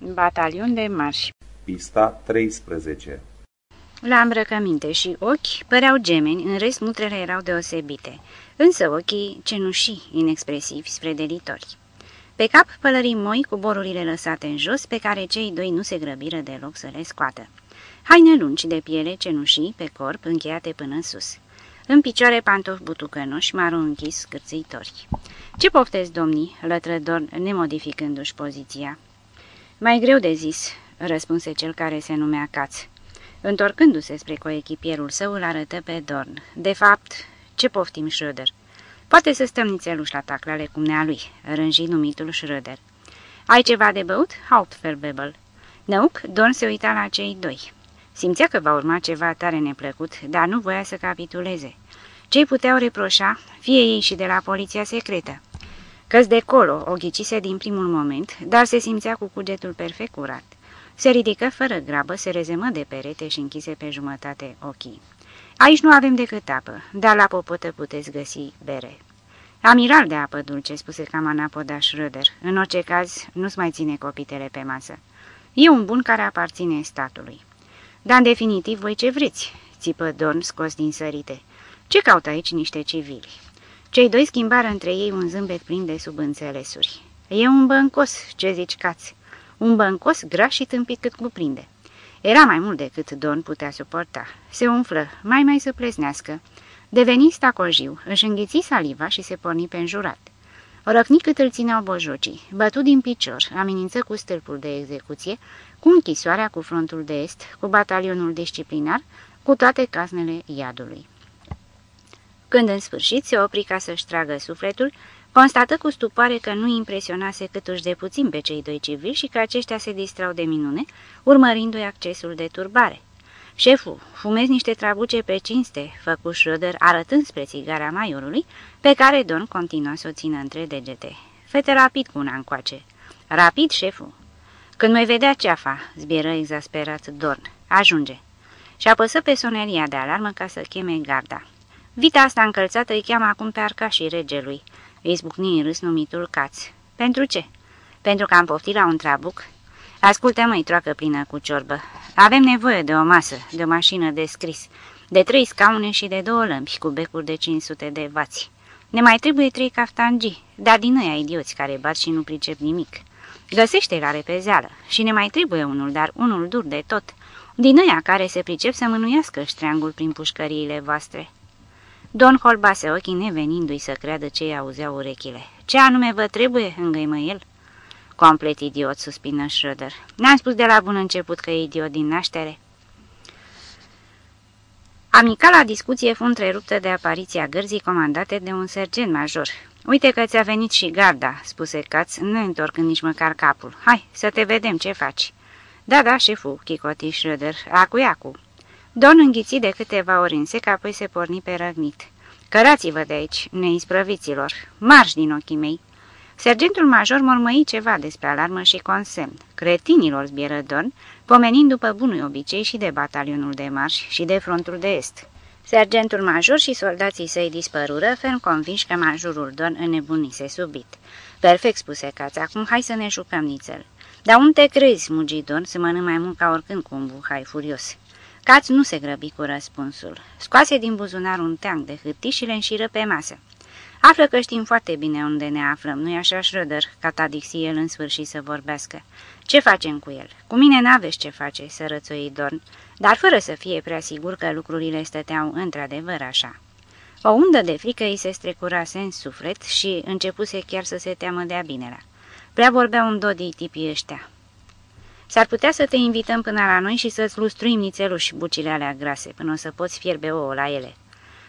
Batalion de marș Pista 13 La îmbrăcăminte și ochi păreau gemeni, în rest mutrele erau deosebite, însă ochii cenușii, inexpresivi spre delitori. Pe cap pălării moi cu borurile lăsate în jos, pe care cei doi nu se grăbiră deloc să le scoată. Haine lungi de piele cenușii pe corp, încheiate până în sus. În picioare pantofi butucănoși, maro închis, cârțitori. Ce poftezi, domnii?" lătrădor, nemodificându-și poziția. Mai greu de zis," răspunse cel care se numea Caț. Întorcându-se spre coechipierul său, îl arătă pe Dorn. De fapt, ce poftim Schröder? Poate să stăm nițeluși la taclale cum lui, rânji numitul Schröder. Ai ceva de băut? Hauptfelbebel. Năuc, Dorn se uita la cei doi. Simțea că va urma ceva tare neplăcut, dar nu voia să capituleze. Cei puteau reproșa, fie ei și de la poliția secretă. Căs de colo o ghicise din primul moment, dar se simțea cu cugetul perfect curat. Se ridică fără grabă, se rezemă de perete și închise pe jumătate ochii. Aici nu avem decât apă, dar la popotă puteți găsi bere. Amiral de apă dulce, spuse camana podaș Röder. În orice caz, nu-ți mai ține copitele pe masă. E un bun care aparține statului. Dar, în definitiv, voi ce vreți, țipă Dorn scos din sărite. Ce caută aici niște civili? Cei doi schimbară între ei un zâmbet plin de subînțelesuri. E un băncos, ce zici, cați? Un băncos gras și tâmpit cât cuprinde. Era mai mult decât Don putea suporta. Se umflă, mai mai să plesnească. Deveni stacojiu, își înghiți saliva și se porni pe înjurat. Răcni cât îl țineau bojocii, bătut din picior, amenință cu stâlpul de execuție, cu închisoarea cu frontul de est, cu batalionul disciplinar, cu toate casnele iadului. Când în sfârșit se opri ca să-și tragă sufletul, constată cu stupoare că nu impresionase câtuși de puțin pe cei doi civili și că aceștia se distrau de minune, urmărindu-i accesul de turbare. Șeful, fumezi niște trabuce pe cinste, făcu Schröder arătând spre țigara maiorului, pe care Don continua să o țină între degete. Fete rapid cu una încoace. Rapid, șeful. Când mai vedea ceafa, zbieră exasperat Dorn. Ajunge. Și apăsă pe soneria de alarmă ca să cheme garda. Vita asta încălțată îi cheamă acum pe arcașii regelui. Îi zbucni în râs numitul Caț. Pentru ce? Pentru că am poftit la un trabuc? Ascultă măi, troacă plină cu ciorbă. Avem nevoie de o masă, de o mașină de scris, de trei scaune și de două lămpi cu becuri de 500 de vați. Ne mai trebuie trei caftangii, dar din ăia idioți care bat și nu pricep nimic. Găsește la repezeală și ne mai trebuie unul, dar unul dur de tot, din ăia care se pricep să mânuiască ștreangul prin pușcăriile voastre. Don holbase ochii nevenindu-i să creadă ce auzeau urechile. Ce anume vă trebuie?" îngăimă el. Complet idiot, suspină Schröder. N-am spus de la bun început că e idiot din naștere." Amicala discuție fu întreruptă de apariția gărzii comandate de un sergent major. Uite că ți-a venit și garda," spuse Caț, nu întorcând nici măcar capul. Hai, să te vedem ce faci." Da, da, șeful," chicoti Schröder, acu-iacu." Don înghiți de câteva ori în sec, apoi se porni pe răgnit. Cărați-vă de aici, neisprăviților, marș din ochii mei! Sergentul major mormăi ceva despre alarmă și consemn. Cretinilor zbieră Don, pomenind după bunui obicei și de batalionul de marș și de frontul de est. Sergentul major și soldații săi dispărură, ferm convinși că majorul Don înnebunise subit. Perfect, spuse Caț, acum hai să ne jucăm nițel. Dar unde crezi, mugi Don, să mănânc mai mult ca oricând cu un buhai furios. Caț nu se grăbi cu răspunsul. Scoase din buzunar un teanc de hârtii și le înșiră pe masă. Află că știm foarte bine unde ne aflăm, nu-i așa, Schröder?" catadixi el în sfârșit să vorbească. Ce facem cu el? Cu mine n-aveți ce face," să rățoi Dorn, dar fără să fie prea sigur că lucrurile stăteau într-adevăr așa. O undă de frică îi se strecurase în suflet și începuse chiar să se teamă de-a binelea. Prea vorbeau un dodii tipii ăștia. S-ar putea să te invităm până la noi și să-ți lustruim nițeluși bucile alea grase, până o să poți fierbe ouă la ele.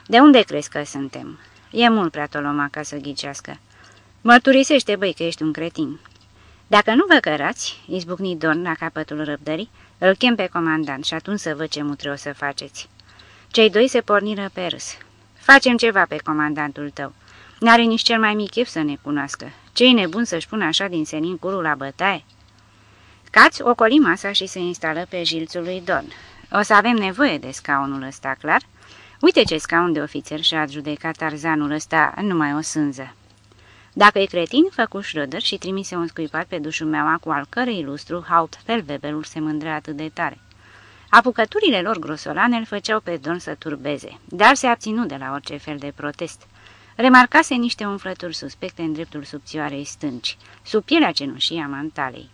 De unde crezi că suntem? E mult prea toloma ca să ghicească. Mărturisește, băi, că ești un cretin. Dacă nu vă cărați, izbucni Dorn la capătul răbdării, îl chem pe comandant și atunci să văd ce mutre o să faceți. Cei doi se porniră pe râs. Facem ceva pe comandantul tău. N-are nici cel mai mic chef să ne cunoască. Ce-i nebun să-și pună așa din senin curul la bătaie? Cați ocoli masa și se instală pe jilțul lui Don. O să avem nevoie de scaunul ăsta, clar? Uite ce scaun de ofițer și-a adjudecat tarzanul ăsta numai o sânză. Dacă e cretin, făcu Schröder și trimise un scuipat pe dușumeaua cu al cărei ilustru Hauptfeldwebelul se mândrea atât de tare. Apucăturile lor grosolane îl făceau pe Don să turbeze, dar se abținu de la orice fel de protest. Remarcase niște umflături suspecte în dreptul subțioarei stânci, sub pielea cenușii a mantalei.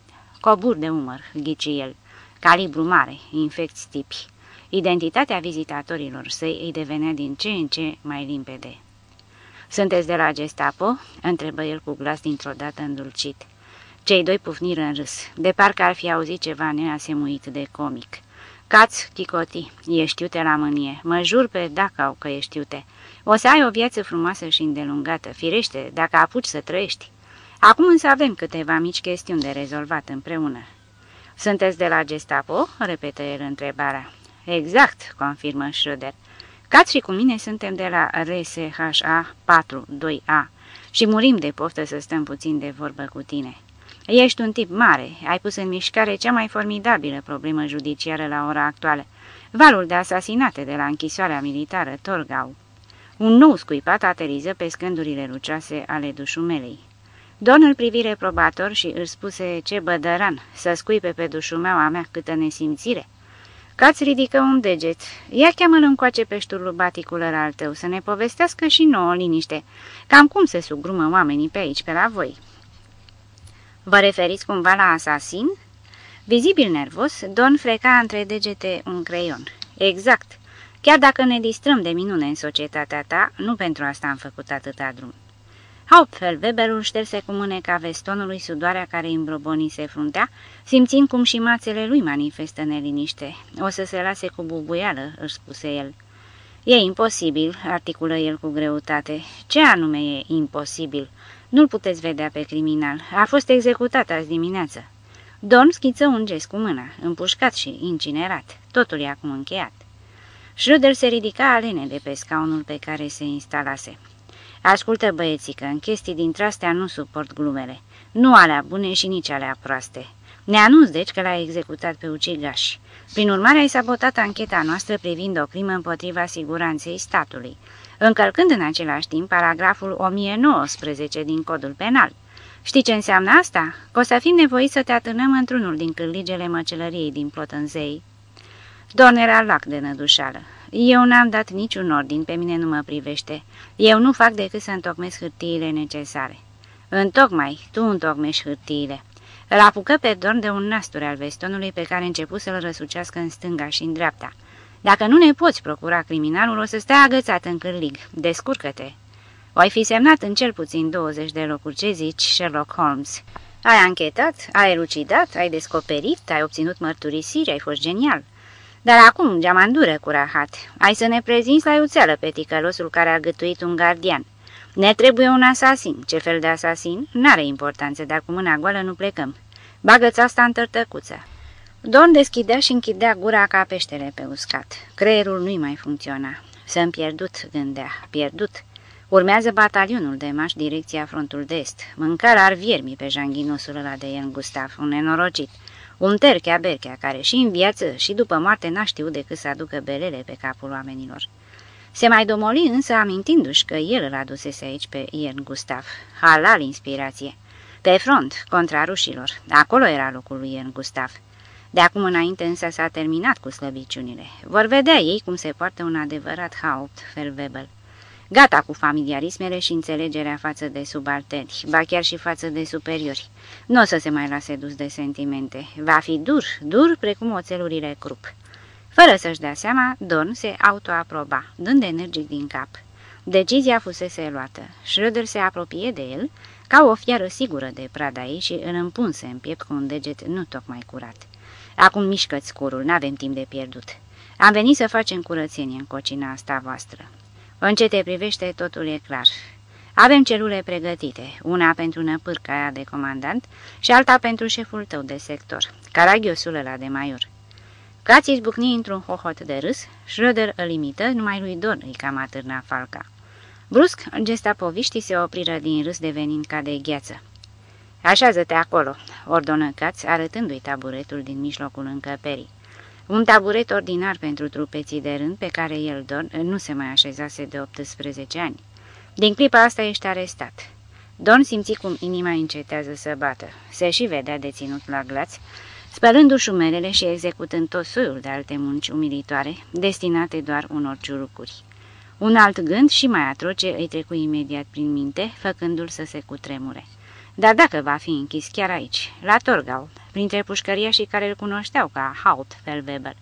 Cobur de umăr, ghici el, calibru mare, infecți tipi. Identitatea vizitatorilor săi îi devenea din ce în ce mai limpede. Sunteți de la Gestapo?" întrebă el cu glas dintr-o dată îndulcit. Cei doi pufniră în râs, de parcă ar fi auzit ceva neasemuit de comic. Cați, Chicoti, ești iute la mânie, mă jur pe Dacau că ești iute. O să ai o viață frumoasă și îndelungată, firește, dacă apuci să trăiești. Acum însă avem câteva mici chestiuni de rezolvat împreună. Sunteți de la Gestapo?" repetă el întrebarea. Exact," confirmă Schröder. Cați și cu mine suntem de la RSHA 42A și murim de poftă să stăm puțin de vorbă cu tine. Ești un tip mare, ai pus în mișcare cea mai formidabilă problemă judiciară la ora actuală, valul de asasinate de la închisoarea militară Torgau. Un nou scuipat ateriză pe scândurile lucioase ale dușumelei. Don îl privi reprobator și îl spuse ce bădăran, să scuipe pe dușumeaua mea câtă nesimțire. Cați ridică un deget. Ia cheamă-l încoace pe șturlubaticul al tău să ne povestească și nouă liniște. Cam cum se sugrumă oamenii pe aici, pe la voi. Vă referiți cumva la asasin? Vizibil nervos, Don freca între degete un creion. Exact. Chiar dacă ne distrăm de minune în societatea ta, nu pentru asta am făcut atâta drum. Hauptfel, Weberul șterse cu mâneca vestonului sudoarea care îmbrobonise fruntea, simțind cum și mațele lui manifestă neliniște. O să se lase cu bubuială, își spuse el. E imposibil, articulă el cu greutate. Ce anume e imposibil? Nu-l puteți vedea pe criminal. A fost executat azi dimineață. Don schiță un gest cu mâna, împușcat și incinerat. Totul e acum încheiat. Schröder se ridica alene de pe scaunul pe care se instalase. Ascultă, băiețică, în chestii dintre astea nu suport glumele. Nu alea bune și nici alea proaste. Ne anunț, deci, că l-a executat pe ucigaș. Prin urmare, ai sabotat ancheta noastră privind o crimă împotriva siguranței statului, încălcând în același timp paragraful 1019 din codul penal. Știi ce înseamnă asta? Că o să fim nevoiți să te atârnăm într-unul din cârligele măcelăriei din Plotânzei. Don era lac de nădușală. Eu n-am dat niciun ordin, pe mine nu mă privește. Eu nu fac decât să întocmesc hârtiile necesare. Întocmai, tu întocmești hârtiile. Îl apucă pe Dorn de un nasture al vestonului pe care început să-l răsucească în stânga și în dreapta. Dacă nu ne poți procura criminalul, o să stea agățat în cârlig. Descurcă-te. O fi semnat în cel puțin 20 de locuri. Ce zici, Sherlock Holmes? Ai anchetat, ai elucidat, ai descoperit, ai obținut mărturisiri, ai fost genial. Dar acum, geamandură cu rahat, ai să ne prezinți la iuțeală pe ticălosul care a gătuit un gardian. Ne trebuie un asasin. Ce fel de asasin? N-are importanță, dar cu mâna goală nu plecăm. Bagă-ți asta în tărtăcuță. Don deschidea și închidea gura ca peștele pe uscat. Creierul nu-i mai funcționa. Să-mi pierdut, gândea, pierdut. Urmează batalionul de maș direcția frontul de est. Mâncarea ar viermi pe janghinosul ăla de Ian Gustav, un nenorocit. Un terchea-berchea care și în viață și după moarte n-a știut decât să aducă belele pe capul oamenilor. Se mai domoli însă amintindu-și că el îl adusese aici pe Ian Gustav. Halal inspirație. Pe front, contra rușilor. Acolo era locul lui Ian Gustav. De acum înainte însă s-a terminat cu slăbiciunile. Vor vedea ei cum se poartă un adevărat Haupt Felwebel. Gata cu familiarismele și înțelegerea față de subalterni, ba chiar și față de superiori. Nu o să se mai lase dus de sentimente. Va fi dur, dur precum oțelurile crup. Fără să-și dea seama, Don se autoaproba, dând energic din cap. Decizia fusese luată. Schröder se apropie de el, ca o fiară sigură de prada ei și îl împunse în piept cu un deget nu tocmai curat. Acum mișcă-ți curul, n-avem timp de pierdut. Am venit să facem curățenie în cocina asta voastră. În ce te privește, totul e clar. Avem celule pregătite, una pentru năpârca aia de comandant și alta pentru șeful tău de sector, caragiosul ăla de maior. Cați izbucni într-un hohot de râs, Schröder îl imită, numai lui Don îi cam atârna falca. Brusc, gestapoviștii se opriră din râs devenind ca de gheață. Așează-te acolo, ordonă Caț, arătându-i taburetul din mijlocul încăperii. Un taburet ordinar pentru trupeții de rând pe care el, Don, nu se mai așezase de 18 ani. Din clipa asta ești arestat. Don simți cum inima încetează să bată. Se și vedea deținut la glaț, spălându-și umerele și executând tot soiul de alte munci umilitoare, destinate doar unor ciurucuri. Un alt gând și mai atroce îi trecu imediat prin minte, făcându-l să se cutremure. Dar dacă va fi închis chiar aici, la Torgau, printre pușcăriașii care îl cunoșteau ca Haut Felweber,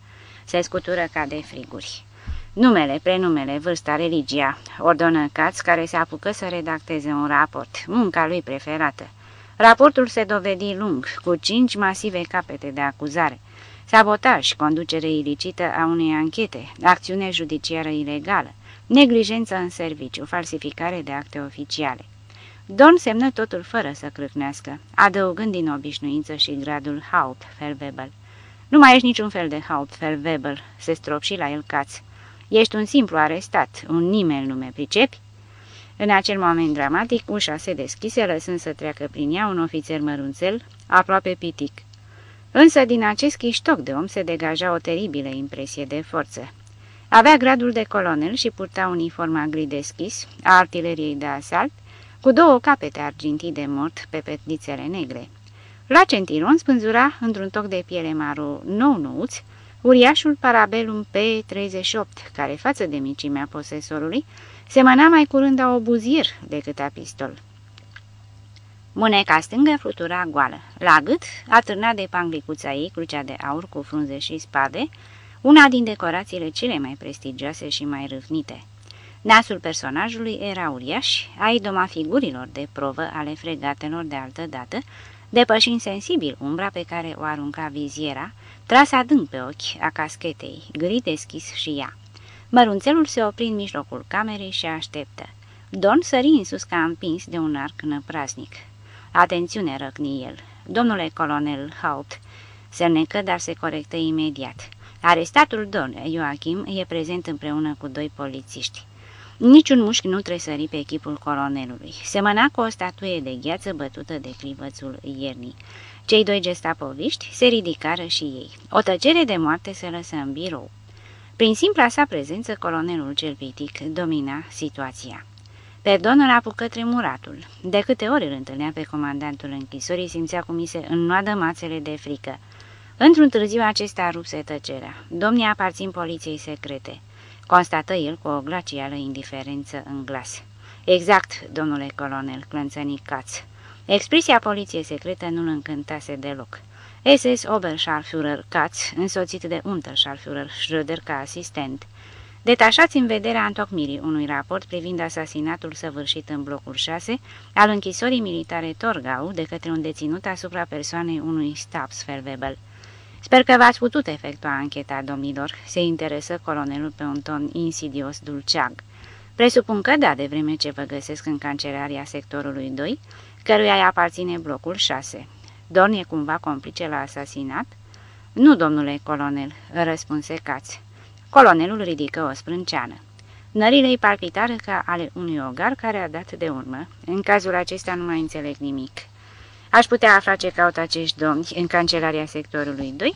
se scutură ca de friguri. Numele, prenumele, vârsta, religia, ordonă Caț, care se apucă să redacteze un raport, munca lui preferată. Raportul se dovedi lung, cu cinci masive capete de acuzare. Sabotaj, conducere ilicită a unei anchete, acțiune judiciară ilegală, neglijență în serviciu, falsificare de acte oficiale. Don semnă totul fără să crâcnească, adăugând din obișnuință și gradul Hauptfeldwebel. Nu mai ești niciun fel de Hauptfeldwebel, se strop și la el caț. Ești un simplu arestat, un nimeni lume, pricepi? În acel moment dramatic, ușa se deschise, lăsând să treacă prin ea un ofițer mărunțel, aproape pitic. Însă din acest chiștoc de om se degaja o teribilă impresie de forță. Avea gradul de colonel și purta uniforma gri deschis a artileriei de asalt, cu două capete argintii de mort pe petnițele negre. La centiron spânzura, într-un toc de piele maro nou-nouț, uriașul Parabellum P-38, care, față de micimea posesorului, semăna mai curând a obuzier decât a pistol. Mâneca stângă flutura goală. La gât, atârna de panglicuța ei crucea de aur cu frunze și spade, una din decorațiile cele mai prestigioase și mai râvnite. Nasul personajului era uriaș, aidoma figurilor de provă ale fregatelor de altă dată, depășind sensibil umbra pe care o arunca viziera, tras adânc pe ochi a caschetei, gri deschis și ea. Mărunțelul se opri în mijlocul camerei și așteptă. Don sări în sus ca împins de un arc năpraznic. Atențiune, răcni el. Domnule colonel Haupt, se necă, dar se corectă imediat. Arestatul Don Joachim e prezent împreună cu doi polițiști. Niciun mușchi nu tresări pe echipul colonelului. Semăna cu o statuie de gheață bătută de clivățul iernii. Cei doi gestapoviști se ridicară și ei. O tăcere de moarte se lăsă în birou. Prin simpla sa prezență, colonelul cel pitic domina situația. Perdon îl apucă tremuratul. De câte ori îl întâlnea pe comandantul închisorii, simțea cum mi se înnoadă mațele de frică. Într-un târziu acesta rupse tăcerea. Domnii aparțin poliției secrete constată el cu o glacială indiferență în glas. Exact, domnule colonel, clănțăni Caț. Expresia poliției secrete nu-l încântase deloc. SS Oberscharführer Katz, însoțit de Unterscharführer Schröder ca asistent, detașați în vederea întocmirii unui raport privind asasinatul săvârșit în blocul 6 al închisorii militare Torgau de către un deținut asupra persoanei unui Stabsfeldwebel. Sper că v-ați putut efectua ancheta, domnilor, se interesă colonelul pe un ton insidios dulceag. Presupun că da, de vreme ce vă găsesc în cancelaria sectorului 2, căruia îi aparține blocul 6. Dorn e cumva complice la asasinat? Nu, domnule colonel, răspunse Caț. Colonelul ridică o sprânceană. Nările îi palpitară ca ale unui ogar care a dat de urmă. În cazul acesta nu mai înțeleg nimic. Aș putea afla ce caută acești domni în cancelaria sectorului 2?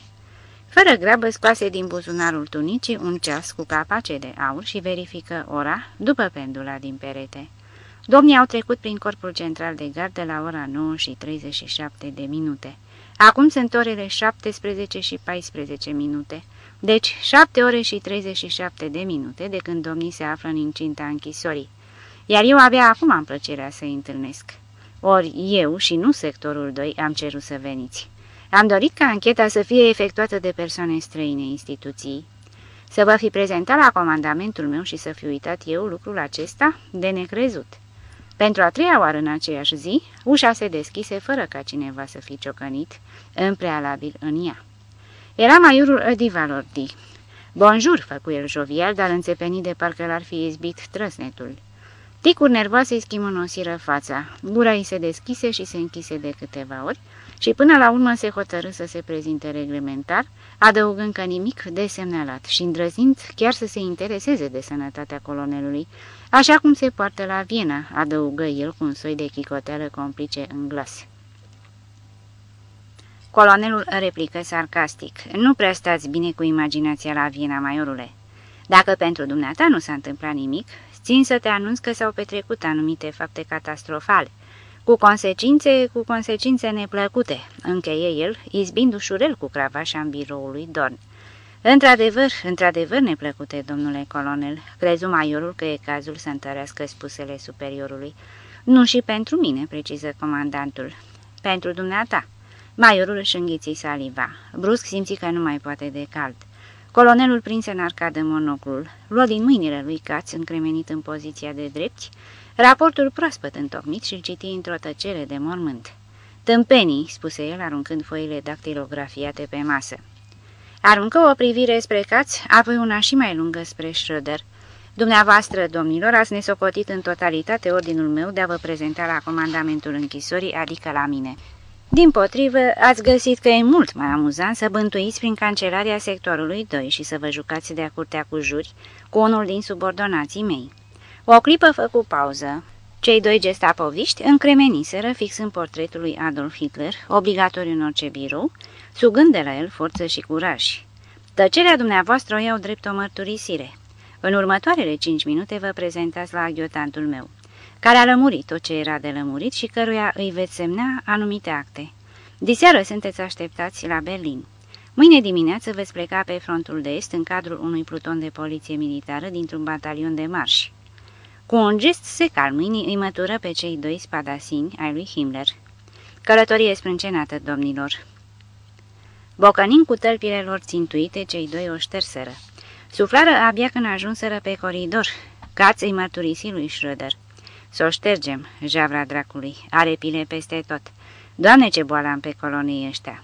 Fără grabă scoase din buzunarul tunicii un ceas cu capace de aur și verifică ora după pendula din perete. Domnii au trecut prin corpul central de gardă la ora 9 și 37 de minute. Acum sunt orele 17 și 14 minute, deci 7 ore și 37 de minute de când domnii se află în incinta închisorii. Iar eu abia acum am plăcerea să-i întâlnesc. Ori eu și nu sectorul 2 am cerut să veniți. Am dorit ca ancheta să fie efectuată de persoane străine instituției. Să vă fi prezentat la comandamentul meu și să fi uitat eu lucrul acesta de necrezut. Pentru a treia oară în aceeași zi, ușa se deschise fără ca cineva să fi ciocănit în prealabil în ea. Era maiorul Divalordi. Bonjour, făcu el jovial, dar înțepenit de parcă l-ar fi izbit trăsnetul. Ticuri nervoase îi schimonosiră fața, gura îi se deschise și se închise de câteva ori și până la urmă se hotărâ să se prezinte reglementar, adăugând că nimic de semnalat și îndrăzind chiar să se intereseze de sănătatea colonelului, așa cum se poartă la Viena, adăugă el cu un soi de chicoteală complice în glas. Colonelul replică sarcastic, nu prea stați bine cu imaginația la Viena, maiorule. Dacă pentru dumneata nu s-a întâmplat nimic, Țin să te anunț că s-au petrecut anumite fapte catastrofale. Cu consecințe, cu consecințe neplăcute, încheie el, izbind ușurel cu cravașa în biroului Dorn. Într-adevăr, într-adevăr neplăcute, domnule colonel, crezu maiorul că e cazul să întărească spusele superiorului. Nu și pentru mine, preciză comandantul. Pentru dumneata. Maiorul își înghiți saliva. Brusc simți că nu mai poate de cald. Colonelul prinse în arcadă monoclul, luă din mâinile lui Caț, încremenit în poziția de drepți, raportul proaspăt întocmit și-l citi într-o tăcere de mormânt. Tâmpenii, spuse el, aruncând foile dactilografiate pe masă. Aruncă o privire spre Caț, apoi una și mai lungă spre Schröder. Dumneavoastră, domnilor, ați nesocotit în totalitate ordinul meu de a vă prezenta la comandamentul închisorii, adică la mine. Din potrivă, ați găsit că e mult mai amuzant să bântuiți prin cancelarea sectorului 2 și să vă jucați de-a curtea cu juri cu unul din subordonații mei. O clipă făcu pauză. Cei doi gestapoviști încremeniseră fix în portretul lui Adolf Hitler, obligatoriu în orice birou, sugând de la el forță și curaj. Tăcerea dumneavoastră o iau drept o mărturisire. În următoarele cinci minute vă prezentați la aghiotantul meu care a lămurit tot ce era de lămurit și căruia îi veți semna anumite acte. Diseară sunteți așteptați la Berlin. Mâine dimineață veți pleca pe frontul de est în cadrul unui pluton de poliție militară dintr-un batalion de marși. Cu un gest sec al mâinii îi mătură pe cei doi spadasini ai lui Himmler. Călătorie sprâncenată, domnilor. Bocănind cu tălpile lor țintuite, cei doi o șterseră. Suflară abia când ajunseră pe coridor. Cați îi mărturisi lui Schröder. Să o ștergem, javra dracului, are pile peste tot. Doamne, ce boală am pe colonii ăștia!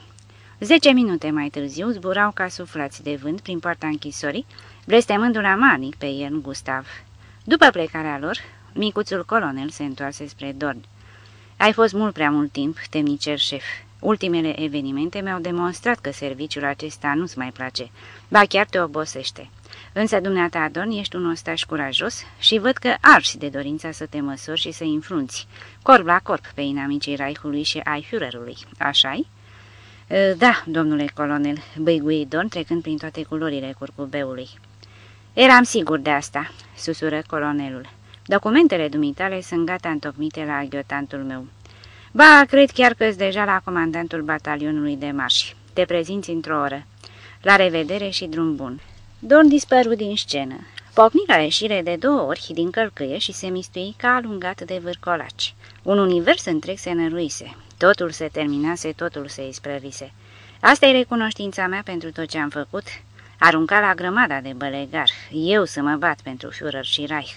Zece minute mai târziu zburau ca suflați de vânt prin poarta închisorii, blestemându-l amanic pe el Gustav. După plecarea lor, micuțul colonel se întoarse spre Dorn. Ai fost mult prea mult timp, temnicer șef. Ultimele evenimente mi-au demonstrat că serviciul acesta nu-ți mai place, ba chiar te obosește. Însă dumneata, Adon, ești un ostaș curajos și văd că arși de dorința să te măsori și să infrunți, corp la corp pe inamicii Raihului și ai Führerului, așa-i? Da, domnule colonel, băigui Don trecând prin toate culorile curcubeului. Eram sigur de asta, susură colonelul. Documentele dumitale sunt gata întocmite la aghiotantul meu. Ba, cred chiar că-s deja la comandantul batalionului de marși. Te prezinți într-o oră. La revedere și drum bun. Don dispăru din scenă. Pocni la ieșire de două ori din călcâie și se mistui ca alungat de vârcolaci. Un univers întreg se năruise. Totul se terminase, totul se isprăvise. Asta e recunoștința mea pentru tot ce am făcut. Arunca la grămada de bălegar. Eu să mă bat pentru Führer și Reich.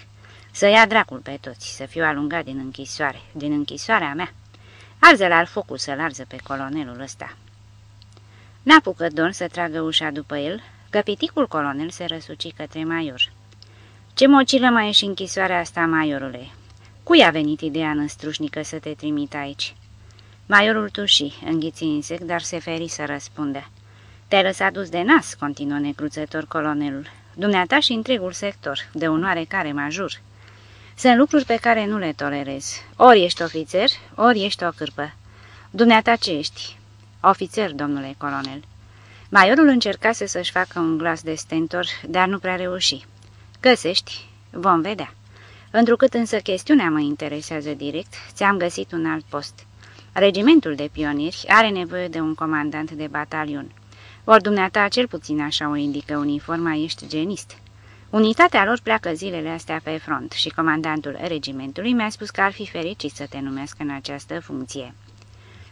Să ia dracul pe toți, să fiu alungat din închisoare, din închisoarea mea. Arză la focul să-l arză pe colonelul ăsta. N-apucă Don să tragă ușa după el, că piticul colonel se răsuci către maior. Ce mocilă mai ești închisoarea asta, maiorule? Cui a venit ideea năstrușnică să te trimit aici?" Maiorul tuși, înghiți insect, dar se feri să răspundă. Te-ai lăsat dus de nas," continuă necruțător colonelul. Dumneata și întregul sector, de un oarecare majur. Sunt lucruri pe care nu le tolerez. Ori ești ofițer, ori ești o cârpă. Dumneata ce ești?" Ofițer, domnule colonel." Maiorul încercase să-și facă un glas de stentor, dar nu prea reuși. Găsești? Vom vedea. Întrucât însă chestiunea mă interesează direct, ți-am găsit un alt post. Regimentul de pionieri are nevoie de un comandant de batalion. Ori dumneata, cel puțin așa o indică uniforma, ești genist. Unitatea lor pleacă zilele astea pe front și comandantul regimentului mi-a spus că ar fi fericit să te numească în această funcție.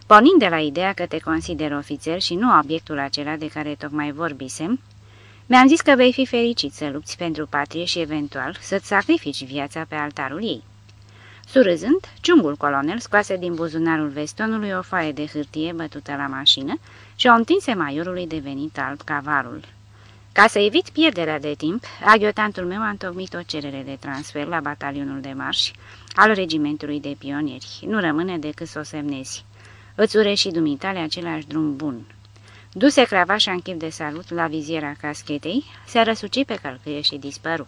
Pornind de la ideea că te consider ofițer și nu obiectul acela de care tocmai vorbisem, mi-am zis că vei fi fericit să lupți pentru patrie și eventual să-ți sacrifici viața pe altarul ei. Surâzând, ciungul colonel scoase din buzunarul vestonului o foaie de hârtie bătută la mașină și o întinse maiorului devenit alb cavarul. Ca să evit pierderea de timp, aghiotantul meu a întocmit o cerere de transfer la batalionul de marș al regimentului de pionieri. Nu rămâne decât să o semnezi. Îți ure și dumitale același drum bun. Duse cravașa în chip de salut la viziera caschetei, se răsuci pe călcâie și dispăru.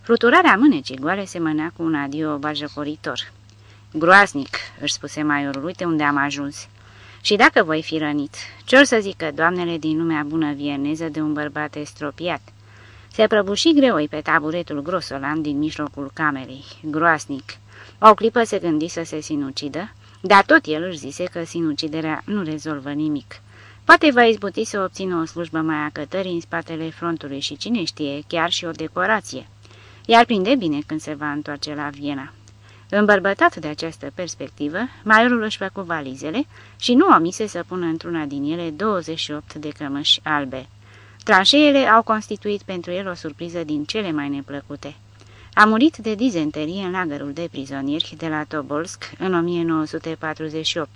Fluturarea mânecii goale semăna cu un adio bajăcoritor. Groaznic, își spuse maiorul, uite unde am ajuns. Și dacă voi fi rănit, ce-or să zică doamnele din lumea bună vienneză de un bărbat estropiat? Se prăbuși greoi pe taburetul grosolan din mijlocul camerei. Groasnic. O clipă se gândi să se sinucidă, dar tot el își zise că sinuciderea nu rezolvă nimic. Poate va izbuti să obțină o slujbă mai acătării în spatele frontului și cine știe, chiar și o decorație. Iar prinde bine când se va întoarce la Viena. Îmbărbătat de această perspectivă, maiorul își făcu valizele și nu omise să pună într-una din ele 28 de cămăși albe. Tranșeele au constituit pentru el o surpriză din cele mai neplăcute. A murit de dizenterie în lagărul de prizonieri de la Tobolsk în 1948.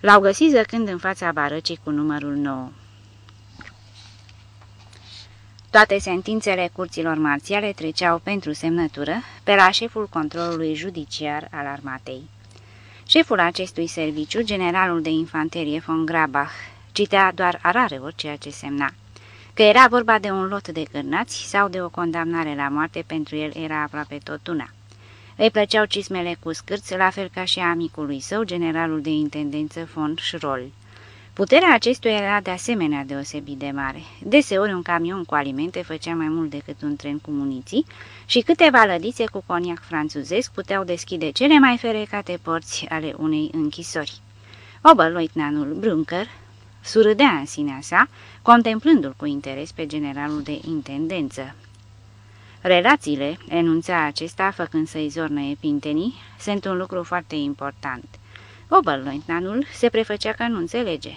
L-au găsit zăcând în fața barăcii cu numărul 9. Toate sentințele curților marțiale treceau pentru semnătură pe la șeful controlului judiciar al armatei. Șeful acestui serviciu, generalul de infanterie von Grabach, citea doar rareori ceea ce semna. Că era vorba de un lot de cârnați sau de o condamnare la moarte, pentru el era aproape tot una. Îi plăceau cismele cu scârți, la fel ca și amicului său, generalul de intendență von Schroll. Puterea acestuia era de asemenea deosebit de mare. Deseori un camion cu alimente făcea mai mult decât un tren cu muniții și câteva lădițe cu coniac franțuzesc puteau deschide cele mai ferecate porți ale unei închisori. Oberleutnantul Brunker surâdea în sinea sa, contemplându-l cu interes pe generalul de intendență. Relațiile, enunța acesta, făcând să-i zornăie pintenii, sunt un lucru foarte important. Oberleutnantul se prefăcea că nu înțelege.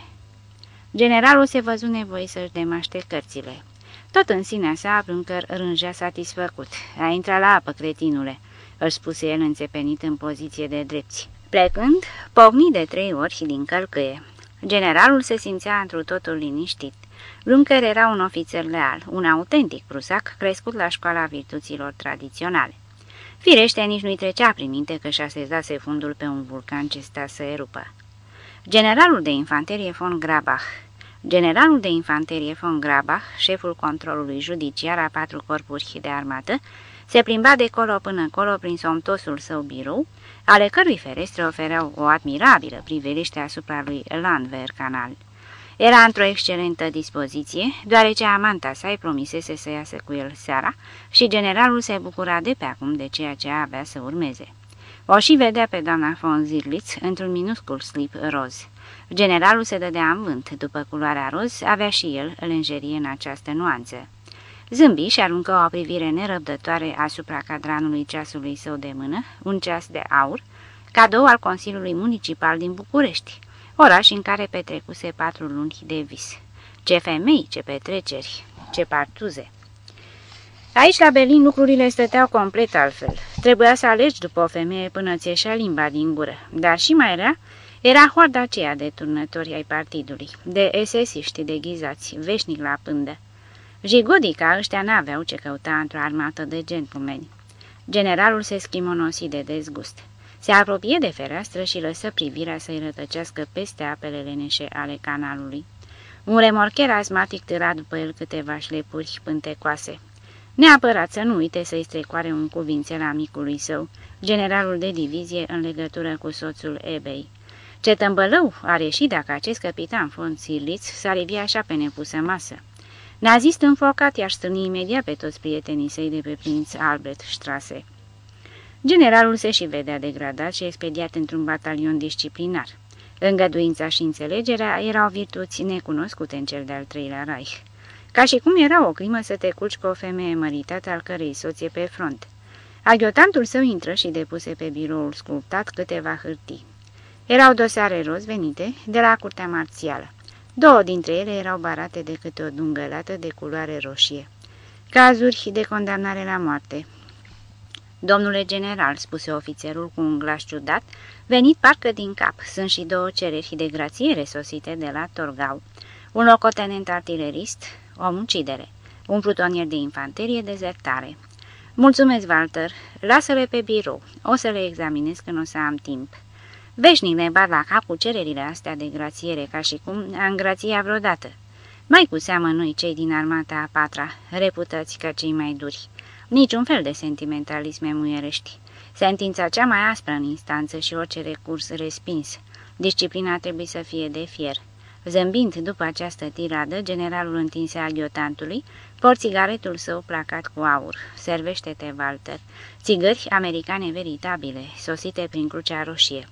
Generalul se văzu nevoie să-și demaște cărțile. Tot în sinea sa, Brunker rângea satisfăcut. A intrat la apă, cretinule, își spuse el înțepenit în poziție de drepți. Plecând, pocni de trei ori din călcâie. Generalul se simțea întru totul liniștit. Brunker era un ofițer leal, un autentic prusac crescut la școala virtuților tradiționale. Firește, nici nu-i trecea prin minte că și asezase fundul pe un vulcan ce sta să erupă. Generalul de infanterie von Grabach Generalul de infanterie von Grabach, șeful controlului judiciar a patru corpuri de armată, se plimba de colo până colo prin somtosul său birou, ale cărui ferestre ofereau o admirabilă priveliște asupra lui Landwehr Canal. Era într-o excelentă dispoziție, deoarece amanta sa îi promisese să iasă cu el seara și generalul se bucura de pe acum de ceea ce avea să urmeze. O și vedea pe doamna von Zirlitz într-un minuscul slip roz. Generalul se dădea în vânt, după culoarea roz, avea și el lenjerie în această nuanță. Zâmbi și aruncă o privire nerăbdătoare asupra cadranului ceasului său de mână, un ceas de aur, cadou al Consiliului Municipal din București, oraș în care petrecuse patru luni de vis. Ce femei, ce petreceri, ce partuze! Aici, la Berlin, lucrurile stăteau complet altfel. Trebuia să alegi după o femeie până ți ieșea limba din gură, dar și mai rea era hoarda aceea de turnători ai partidului, de esesiști deghizați, veșnic la pândă. Jigodica ăștia n-aveau ce căuta într-o armată de gentlemani. Generalul se schimonosi de dezgust. Se apropie de fereastră și lăsă privirea să-i rătăcească peste apele leneșe ale canalului. Un remorcher asmatic târa după el câteva șlepuri pântecoase. Neapărat să nu uite să-i strecoare un cuvințel amicului său, generalul de divizie în legătură cu soțul Ebei. Ce tâmbălău are și dacă acest capitan von Sirlitz s-ar așa pe nepusă masă. Nazist înfocat i-aș stârni imediat pe toți prietenii săi de pe prinț Albert Strase. Generalul se și vedea degradat și expediat într-un batalion disciplinar. Îngăduința și înțelegerea erau virtuți necunoscute în cel de-al treilea Reich. Ca și cum era o crimă să te culci cu o femeie măritată al cărei soție pe front. Agiotantul său intră și depuse pe biroul sculptat câteva hârtii. Erau dosare roz venite de la curtea marțială. Două dintre ele erau barate de câte o dungălată de culoare roșie. Cazuri de condamnare la moarte. Domnule general, spuse ofițerul cu un glas ciudat, venit parcă din cap, sunt și două cereri de grațiere sosite de la Torgau. Un locotenent artilerist, o mucidere, un plutonier de infanterie, dezertare. Mulțumesc, Walter, lasă-le pe birou, o să le examinez când o să am timp. Veșnic ne bat la cap cu cererile astea de grațiere, ca și cum am grația vreodată. Mai cu seamă noi, cei din armata a patra, reputați ca cei mai duri. Niciun fel de sentimentalisme muierești. Sentința cea mai aspră în instanță și orice recurs respins. Disciplina trebuie să fie de fier. Zâmbind după această tiradă, generalul întinse aghiotantului, porțigaretul său placat cu aur. Servește-te, Walter. Țigări americane veritabile, sosite prin crucea roșie.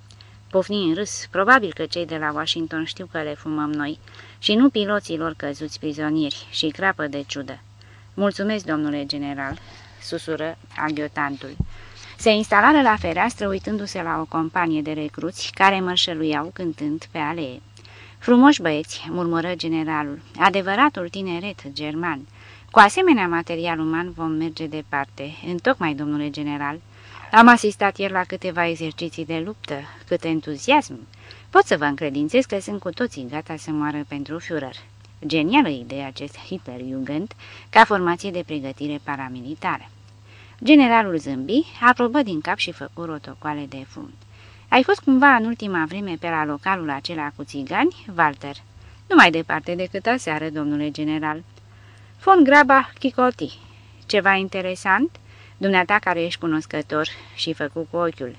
Pofni în râs, probabil că cei de la Washington știu că le fumăm noi și nu piloților căzuți prizonieri și crapă de ciudă. Mulțumesc, domnule general, susură aghiotantul. Se instalară la fereastră uitându-se la o companie de recruți care mărșăluiau cântând pe alee. Frumoși băieți, murmură generalul, adevăratul tineret german. Cu asemenea material uman vom merge departe, întocmai, domnule general. Am asistat ieri la câteva exerciții de luptă, cât entuziasm. Pot să vă încredințez că sunt cu toții gata să moară pentru Führer. Genială idee acest Hitlerjugend ca formație de pregătire paramilitară. Generalul zâmbi, aprobă din cap și făcu rotocoale de fum. Ai fost cumva în ultima vreme pe la localul acela cu țigani, Walter? Nu mai departe decât aseară, domnule general. Fon graba Chicoti. Ceva interesant? Dumneata care ești cunoscător și făcut cu ochiul.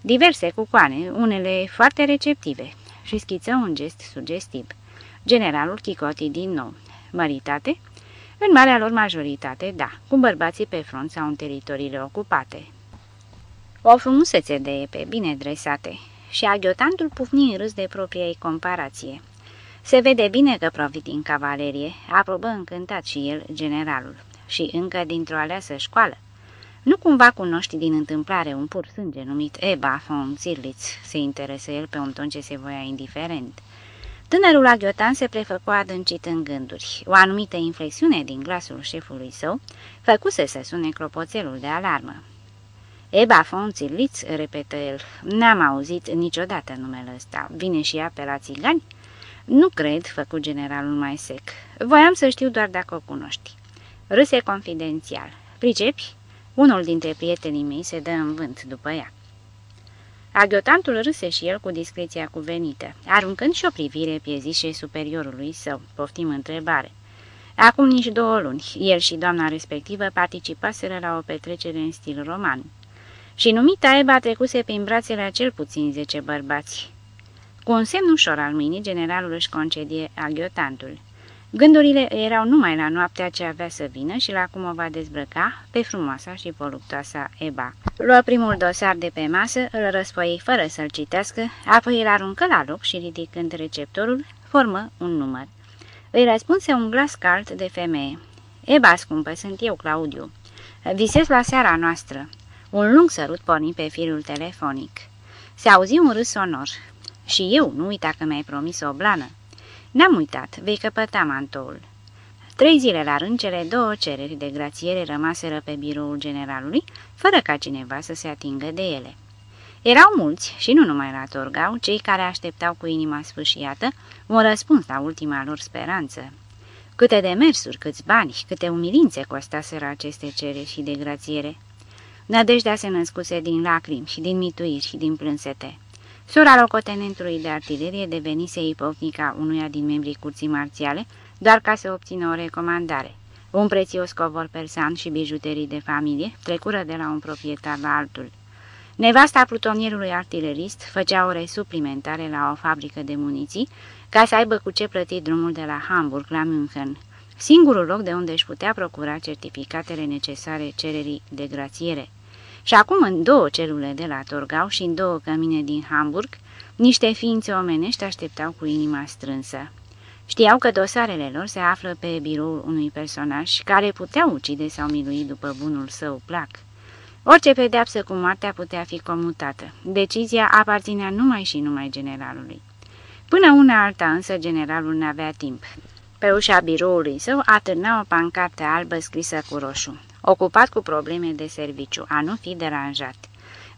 Diverse cucoane, unele foarte receptive, și schiță un gest sugestiv. Generalul Chicoti din nou. Măritate? În marea lor majoritate, da, cu bărbații pe front sau în teritoriile ocupate. O frumusețe de epe, bine dresate, și aghiotantul pufni în râs de propriei comparație. Se vede bine că provit din cavalerie, aprobă încântat și el generalul, și încă dintr-o aleasă școală. Nu cumva cunoști din întâmplare un pur sânge numit Eba von Zirlitz, se interesă el pe un ton ce se voia indiferent. Tânărul aghiotan se prefăcu adâncit în gânduri. O anumită inflexiune din glasul șefului său făcuse să sune clopoțelul de alarmă. Eba von Zirlitz, repetă el, n-am auzit niciodată numele ăsta. Vine și ea pe la țigani? Nu cred, făcu generalul mai sec. Voiam să știu doar dacă o cunoști. Râse confidențial. Pricepi? Unul dintre prietenii mei se dă în vânt după ea. Aghiotantul râse și el cu discreția cuvenită, aruncând și o privire piezișe superiorului său, poftim întrebare. Acum nici două luni, el și doamna respectivă participaseră la o petrecere în stil roman. Și numita Eba trecuse prin brațele a cel puțin zece bărbați. Cu un semn ușor al mâinii, generalul își concedie aghiotantul. Gândurile erau numai la noaptea ce avea să vină și la cum o va dezbrăca pe frumoasa și voluptoasa Eba. Luă primul dosar de pe masă, îl răspoi fără să-l citească, apoi îl aruncă la loc și ridicând receptorul, formă un număr. Îi răspunse un glas cald de femeie. Eba, scumpă, sunt eu, Claudiu. Visez la seara noastră. Un lung sărut porni pe firul telefonic. Se auzi un râs sonor. Și eu, nu uita că mi-ai promis o blană. N-am uitat, vei căpăta mantoul. Trei zile la rând, cele două cereri de grațiere rămaseră pe biroul generalului, fără ca cineva să se atingă de ele. Erau mulți, și nu numai la Torgau, cei care așteptau cu inima sfâșiată un răspuns la ultima lor speranță. Câte de mersuri, câți bani, câte umilințe costaseră aceste cereri și de grațiere. Nădejdea se născuse din lacrimi și din mituiri și din plânsete. Sora locotenentului de artilerie devenise ipocnica unuia din membrii curții marțiale, doar ca să obțină o recomandare. Un prețios covor persan și bijuterii de familie trecură de la un proprietar la altul. Nevasta plutonierului artilerist făcea ore suplimentare la o fabrică de muniții ca să aibă cu ce plăti drumul de la Hamburg la München, singurul loc de unde își putea procura certificatele necesare cererii de grațiere. Și acum în două celule de la Torgau și în două cămine din Hamburg, niște ființe omenești așteptau cu inima strânsă. Știau că dosarele lor se află pe biroul unui personaj care putea ucide sau milui după bunul său plac. Orice pedeapsă cu moartea putea fi comutată. Decizia aparținea numai și numai generalului. Până una alta însă generalul n-avea timp. Pe ușa biroului său atârna o pancartă albă scrisă cu roșu ocupat cu probleme de serviciu, a nu fi deranjat.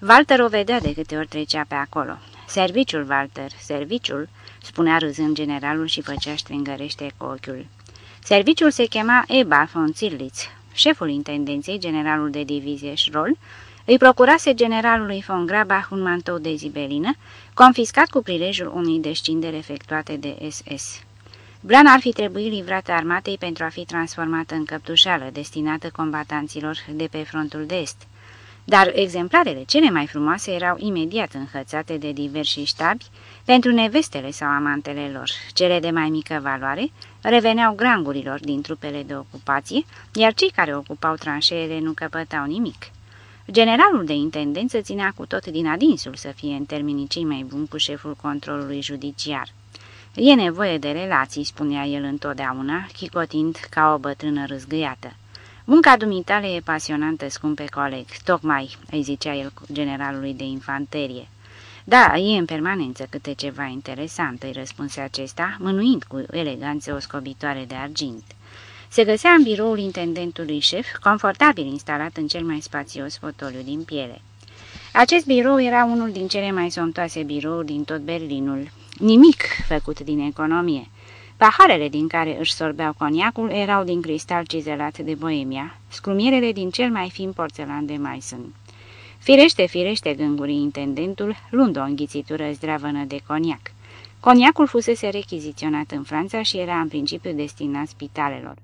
Walter o vedea de câte ori trecea pe acolo. Serviciul, Walter, serviciul, spunea râzând generalul și făcea strângărește cu ochiul. Serviciul se chema Eba von Zirlitz. Șeful intendenței, generalul de divizie Schroll, îi procurase generalului von Grabach un mantou de zibelină, confiscat cu prilejul unei descinderi efectuate de SS. Blana ar fi trebuit livrată armatei pentru a fi transformată în căptușală destinată combatanților de pe frontul de est. Dar exemplarele cele mai frumoase erau imediat înhățate de diversi ștabi pentru nevestele sau amantele lor. Cele de mai mică valoare reveneau grangurilor din trupele de ocupație, iar cei care ocupau tranșeele nu căpătau nimic. Generalul de intendență ținea cu tot din adinsul să fie în termenii cei mai buni cu șeful controlului judiciar. E nevoie de relații, spunea el întotdeauna, chicotind ca o bătrână râzgâiată. Munca dumitale e pasionantă, scumpe coleg, tocmai, îi zicea el generalului de infanterie. Da, e în permanență câte ceva interesant, îi răspunse acesta, mânuind cu eleganță o scobitoare de argint. Se găsea în biroul intendentului șef, confortabil instalat în cel mai spațios fotoliu din piele. Acest birou era unul din cele mai somptoase birouri din tot Berlinul, nimic făcut din economie. Paharele din care își sorbeau coniacul erau din cristal cizelat de Boemia, scrumierele din cel mai fin porțelan de Meissen. Firește, firește, gânguri intendentul, luând o înghițitură zdravănă de coniac. Coniacul fusese rechiziționat în Franța și era în principiu destinat spitalelor.